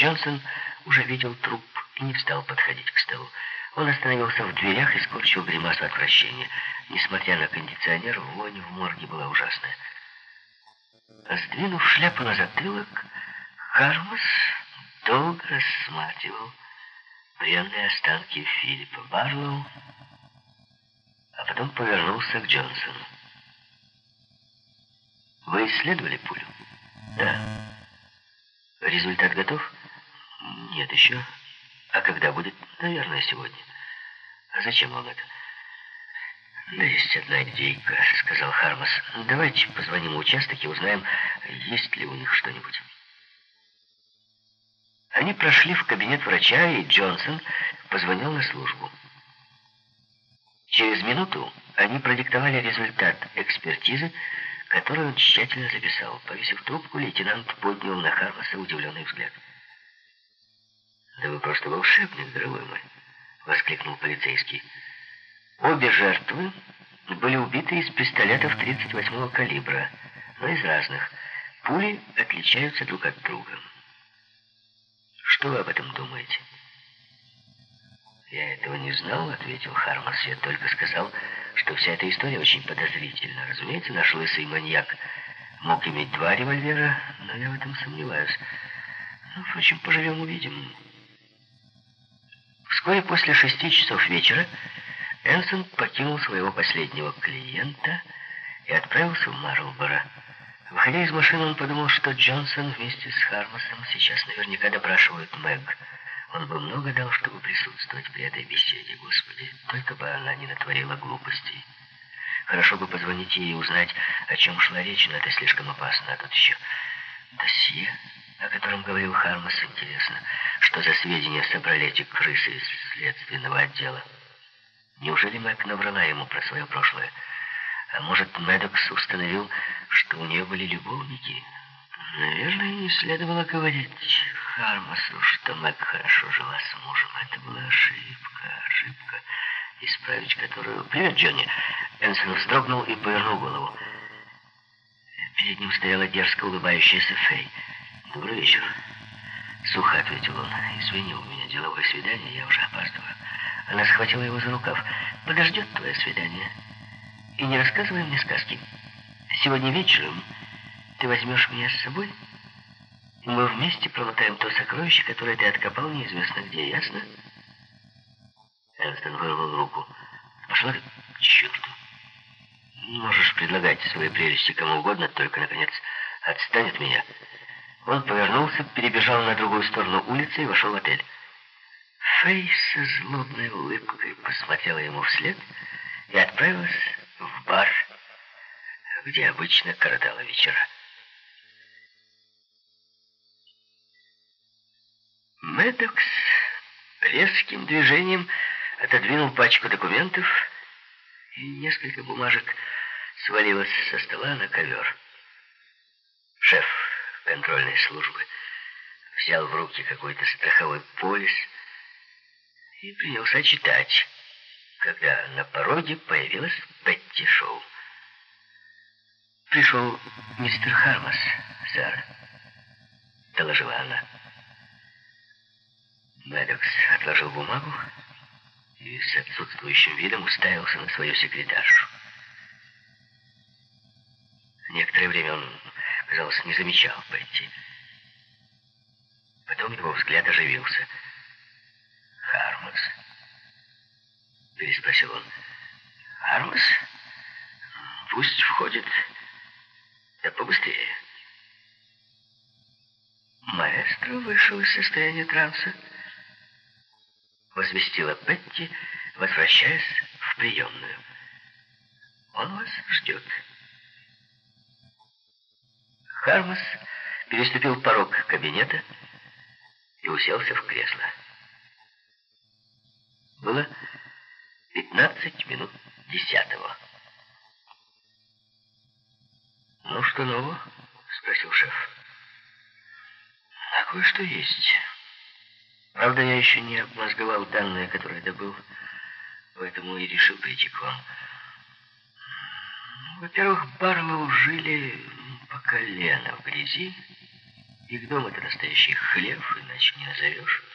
Джонсон уже видел труп и не стал подходить к столу. Он остановился в дверях и скорчил гримасу отвращения. Несмотря на кондиционер, вонь в морге была ужасная. Сдвинув шляпу на затылок, Хармас долго рассматривал бренные останки Филиппа Барлоу, а потом повернулся к Джонсону. «Вы исследовали пулю?» «Да». «Результат готов?» «Нет еще». «А когда будет?» «Наверное, сегодня». «А зачем вам это?» «Да есть одна идейка», — сказал Хармас. «Давайте позвоним в участок и узнаем, есть ли у них что-нибудь». Они прошли в кабинет врача, и Джонсон позвонил на службу. Через минуту они продиктовали результат экспертизы, который он тщательно записал. Повесив трубку, лейтенант поднял на Хармаса удивленный взгляд. «Да вы просто волшебник, дорогой мой!» — воскликнул полицейский. Обе жертвы были убиты из пистолетов 38-го калибра, но из разных. Пули отличаются друг от друга. Что вы об этом думаете? «Я этого не знал», — ответил Хармас. «Я только сказал, что вся эта история очень подозрительна. Разумеется, наш лысый маньяк мог иметь два револьвера, но я в этом сомневаюсь. Ну, впрочем, поживем-увидим». Вскоре после шести часов вечера Энсон покинул своего последнего клиента и отправился в Марлборо. Выходя из машины, он подумал, что Джонсон вместе с Хармасом сейчас наверняка допрашивают Мэг. Он бы много дал, чтобы присутствовать при этой беседе, Господи. Только бы она не натворила глупостей. Хорошо бы позвонить ей и узнать, о чем шла речь, но это слишком опасно. А тут еще досье, о котором говорил Хармас, интересно. Что за сведения собрали эти крысы из следственного отдела? Неужели Мэг наврала ему про свое прошлое? А может, Медокс установил, что у нее были любовники? Наверное, не следовало говорить Хармасу, что Мэг хорошо жила с мужем. Это была ошибка, ошибка, исправить которую... «Привет, Джонни!» Энсон вздрогнул и повернул голову. Перед ним стояла дерзко улыбающаяся Фэй. «Добрый вечер!» Сухо ответил он. «Извини, у меня деловое свидание, я уже опаздываю». Она схватила его за рукав. «Подождет твое свидание. И не рассказывай мне сказки. Сегодня вечером ты возьмешь меня с собой, и мы вместе промотаем то сокровище, которое ты откопал неизвестно где, ясно?» Энстон вырвал руку. «Пошла ты к черту. Можешь предлагать свои прелести кому угодно, только, наконец, отстань от меня». Он повернулся, перебежал на другую сторону улицы и вошел в отель. Фэй со злобной улыбкой посмотрела ему вслед и отправилась в бар, где обычно коротала вечера. Медокс резким движением отодвинул пачку документов, и несколько бумажек свалилось со стола на ковер. Шеф контрольной службы взял в руки какой-то страховой полис и принялся читать, когда на пороге появилась Бетти Шоу. «Пришел мистер Хармас, сэр», — доложила она. Мэддокс отложил бумагу и с отсутствующим видом уставился на свою секретаршу. Некоторое время он, казалось, не замечал Бетти. Потом его взгляд оживился — Хармас?» Переспросил он. «Хармас? Пусть входит. Да побыстрее». Маэстро вышел из состояния транса. Возвестила Бетти, возвращаясь в приемную. «Он вас ждет». Хармас переступил порог кабинета и уселся в кресло. Было 15 минут десятого. «Ну, что нового?» — спросил шеф. «А кое-что есть. Правда, я еще не обмозговал данные, которые добыл, поэтому и решил прийти к вам. Во-первых, Барлоу жили колено в грязи. Их дом — это настоящий и на иначе не назовешь.